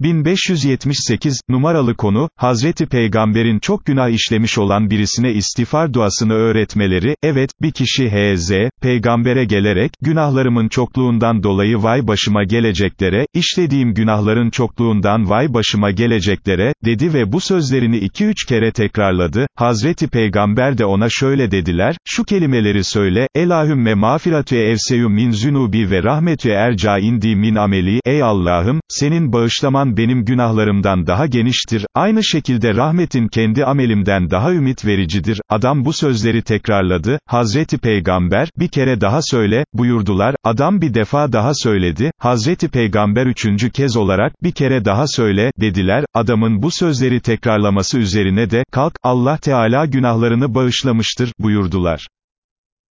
1578, numaralı konu, Hazreti Peygamber'in çok günah işlemiş olan birisine istiğfar duasını öğretmeleri, evet, bir kişi H.Z., Peygamber'e gelerek, günahlarımın çokluğundan dolayı vay başıma geleceklere, işlediğim günahların çokluğundan vay başıma geleceklere, dedi ve bu sözlerini iki üç kere tekrarladı, Hazreti Peygamber de ona şöyle dediler, şu kelimeleri söyle, Elahümme mağfiratü evseyu min zünubi ve rahmetü erca indi min ameli, ey Allah'ım, senin bağışlaman benim günahlarımdan daha geniştir, aynı şekilde rahmetin kendi amelimden daha ümit vericidir, adam bu sözleri tekrarladı, Hazreti Peygamber, bir kere daha söyle, buyurdular, adam bir defa daha söyledi, Hazreti Peygamber üçüncü kez olarak, bir kere daha söyle, dediler, adamın bu sözleri tekrarlaması üzerine de, kalk, Allah Teala günahlarını bağışlamıştır, buyurdular.